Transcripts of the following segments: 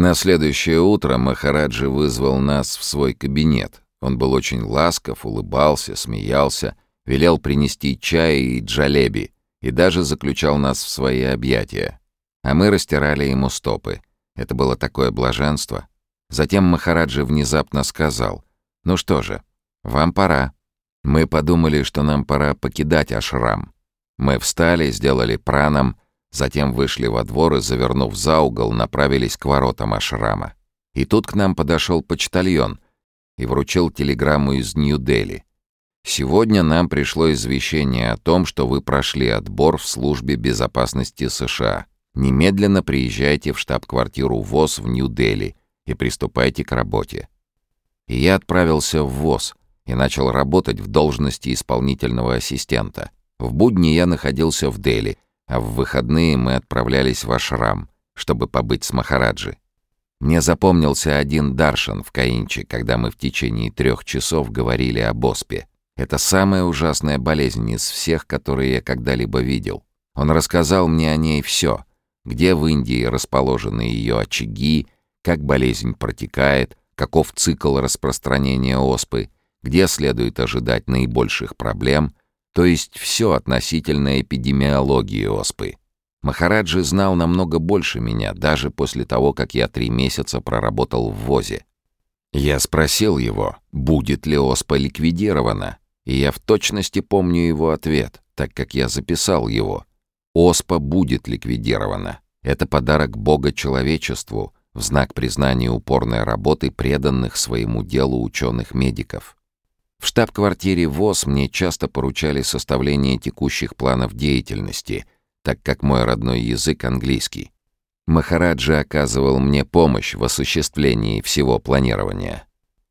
На следующее утро Махараджи вызвал нас в свой кабинет. Он был очень ласков, улыбался, смеялся, велел принести чай и джалеби и даже заключал нас в свои объятия. А мы растирали ему стопы. Это было такое блаженство. Затем Махараджи внезапно сказал, «Ну что же, вам пора». Мы подумали, что нам пора покидать ашрам. Мы встали, сделали пранам, затем вышли во двор и, завернув за угол, направились к воротам ашрама. И тут к нам подошел почтальон и вручил телеграмму из Нью-Дели. «Сегодня нам пришло извещение о том, что вы прошли отбор в службе безопасности США. Немедленно приезжайте в штаб-квартиру ВОЗ в Нью-Дели и приступайте к работе». И я отправился в ВОЗ и начал работать в должности исполнительного ассистента. В будни я находился в Дели, а в выходные мы отправлялись в Ашрам, чтобы побыть с Махараджи. Мне запомнился один Даршан в Каинче, когда мы в течение трех часов говорили об оспе. Это самая ужасная болезнь из всех, которые я когда-либо видел. Он рассказал мне о ней все. Где в Индии расположены ее очаги, как болезнь протекает, каков цикл распространения оспы, где следует ожидать наибольших проблем, то есть все относительно эпидемиологии оспы. Махараджи знал намного больше меня, даже после того, как я три месяца проработал в ВОЗе. Я спросил его, будет ли оспа ликвидирована, и я в точности помню его ответ, так как я записал его. Оспа будет ликвидирована. Это подарок Бога человечеству в знак признания упорной работы преданных своему делу ученых-медиков. В штаб-квартире ВОЗ мне часто поручали составление текущих планов деятельности, так как мой родной язык английский. Махараджи оказывал мне помощь в осуществлении всего планирования.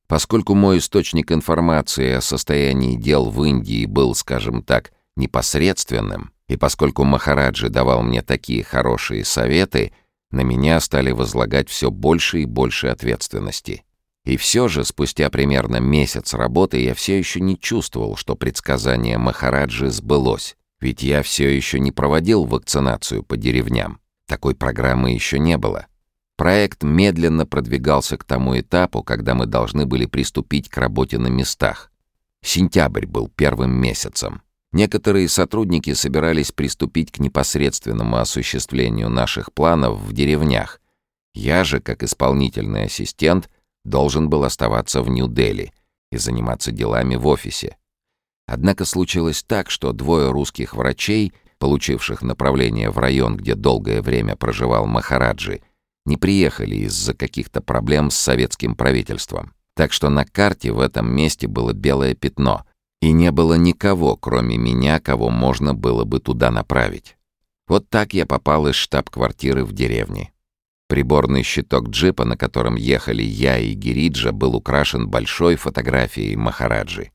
Поскольку мой источник информации о состоянии дел в Индии был, скажем так, непосредственным, и поскольку Махараджи давал мне такие хорошие советы, на меня стали возлагать все больше и больше ответственности. И все же, спустя примерно месяц работы, я все еще не чувствовал, что предсказание Махараджи сбылось. Ведь я все еще не проводил вакцинацию по деревням. Такой программы еще не было. Проект медленно продвигался к тому этапу, когда мы должны были приступить к работе на местах. Сентябрь был первым месяцем. Некоторые сотрудники собирались приступить к непосредственному осуществлению наших планов в деревнях. Я же, как исполнительный ассистент, должен был оставаться в Нью-Дели и заниматься делами в офисе. Однако случилось так, что двое русских врачей, получивших направление в район, где долгое время проживал Махараджи, не приехали из-за каких-то проблем с советским правительством. Так что на карте в этом месте было белое пятно, и не было никого, кроме меня, кого можно было бы туда направить. Вот так я попал из штаб-квартиры в деревне. Приборный щиток джипа, на котором ехали я и Гириджа, был украшен большой фотографией Махараджи.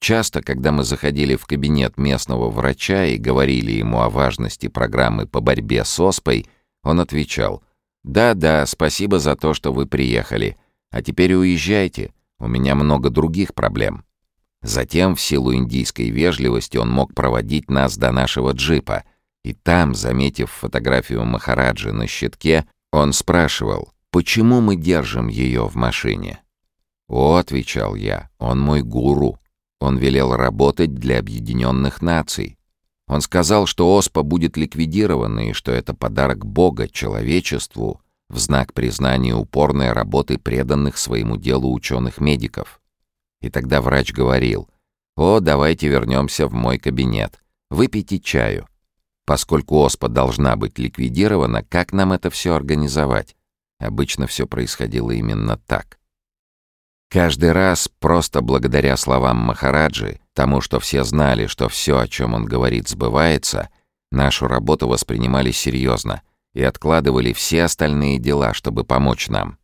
Часто, когда мы заходили в кабинет местного врача и говорили ему о важности программы по борьбе с оспой, он отвечал «Да-да, спасибо за то, что вы приехали. А теперь уезжайте, у меня много других проблем». Затем, в силу индийской вежливости, он мог проводить нас до нашего джипа, и там, заметив фотографию Махараджи на щитке, он спрашивал, почему мы держим ее в машине. «О», — отвечал я, — «он мой гуру. Он велел работать для объединенных наций. Он сказал, что ОСПА будет ликвидирована и что это подарок Бога человечеству в знак признания упорной работы преданных своему делу ученых-медиков. И тогда врач говорил, «О, давайте вернемся в мой кабинет. Выпейте чаю. Поскольку ОСПА должна быть ликвидирована, как нам это все организовать? Обычно все происходило именно так. Каждый раз, просто благодаря словам Махараджи, тому, что все знали, что все, о чем он говорит, сбывается, нашу работу воспринимали серьезно и откладывали все остальные дела, чтобы помочь нам.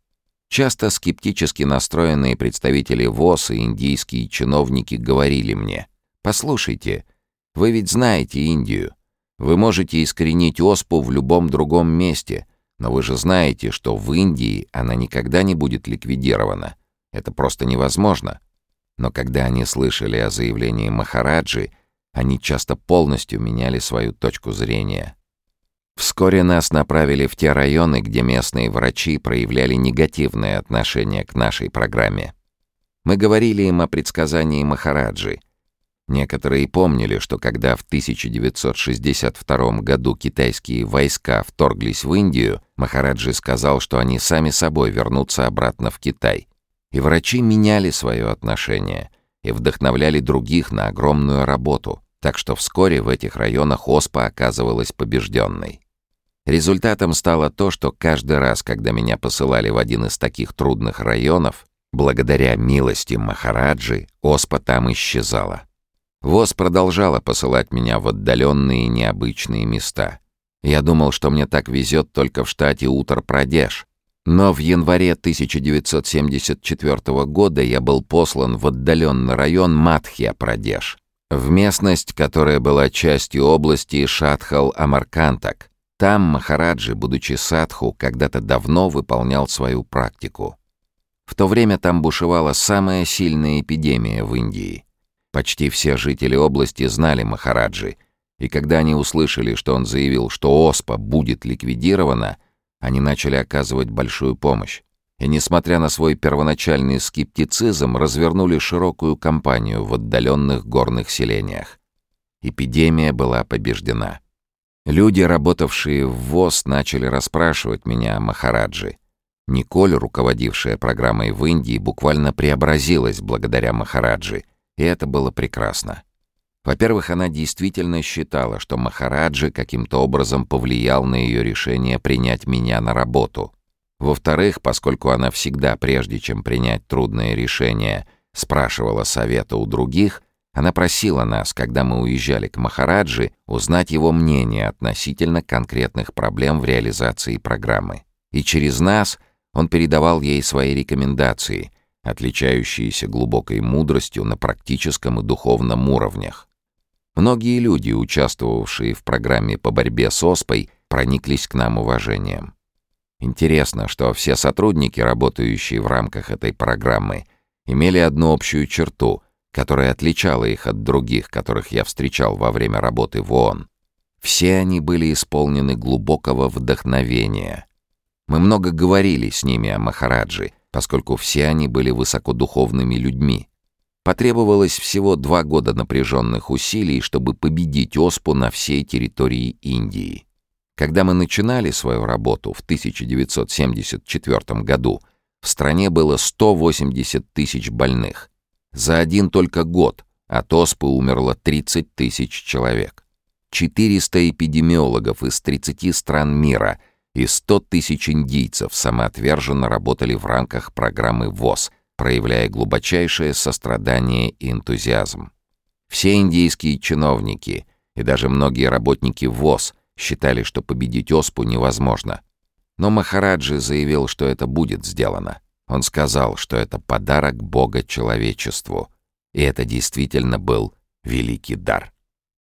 Часто скептически настроенные представители ВОЗ и индийские чиновники говорили мне, «Послушайте, вы ведь знаете Индию. Вы можете искоренить оспу в любом другом месте, но вы же знаете, что в Индии она никогда не будет ликвидирована. Это просто невозможно. Но когда они слышали о заявлении Махараджи, они часто полностью меняли свою точку зрения. Вскоре нас направили в те районы, где местные врачи проявляли негативное отношение к нашей программе. Мы говорили им о предсказании Махараджи. Некоторые помнили, что когда в 1962 году китайские войска вторглись в Индию, Махараджи сказал, что они сами собой вернутся обратно в Китай. И врачи меняли свое отношение и вдохновляли других на огромную работу, так что вскоре в этих районах ОСПА оказывалась побежденной. Результатом стало то, что каждый раз, когда меня посылали в один из таких трудных районов, благодаря милости Махараджи, ОСПА там исчезала. ВОЗ продолжала посылать меня в отдаленные необычные места. Я думал, что мне так везет только в штате Утар-Прадеш. Но в январе 1974 года я был послан в отдаленный район Мадхья-Прадеш, в местность, которая была частью области Шатхал-Амаркантак, там Махараджи, будучи садху, когда-то давно выполнял свою практику. В то время там бушевала самая сильная эпидемия в Индии. Почти все жители области знали Махараджи, и когда они услышали, что он заявил, что ОСПА будет ликвидирована, они начали оказывать большую помощь. И, несмотря на свой первоначальный скептицизм, развернули широкую кампанию в отдаленных горных селениях. Эпидемия была побеждена. Люди, работавшие в ВОЗ, начали расспрашивать меня о Махараджи. Николь, руководившая программой в Индии, буквально преобразилась благодаря Махараджи, и это было прекрасно. Во-первых, она действительно считала, что Махараджи каким-то образом повлиял на ее решение принять меня на работу. Во-вторых, поскольку она всегда, прежде чем принять трудное решение, спрашивала совета у других, она просила нас, когда мы уезжали к Махараджи, узнать его мнение относительно конкретных проблем в реализации программы. И через нас он передавал ей свои рекомендации, отличающиеся глубокой мудростью на практическом и духовном уровнях. Многие люди, участвовавшие в программе по борьбе с ОСПой, прониклись к нам уважением. Интересно, что все сотрудники, работающие в рамках этой программы, имели одну общую черту — которая отличала их от других, которых я встречал во время работы в ООН. Все они были исполнены глубокого вдохновения. Мы много говорили с ними о Махараджи, поскольку все они были высокодуховными людьми. Потребовалось всего два года напряженных усилий, чтобы победить оспу на всей территории Индии. Когда мы начинали свою работу в 1974 году, в стране было 180 тысяч больных, за один только год от оспы умерло 30 тысяч человек. 400 эпидемиологов из 30 стран мира и 100 тысяч индийцев самоотверженно работали в рамках программы ВОЗ, проявляя глубочайшее сострадание и энтузиазм. Все индийские чиновники и даже многие работники ВОЗ считали, что победить оспу невозможно. Но Махараджи заявил, что это будет сделано. Он сказал, что это подарок Бога человечеству, и это действительно был великий дар.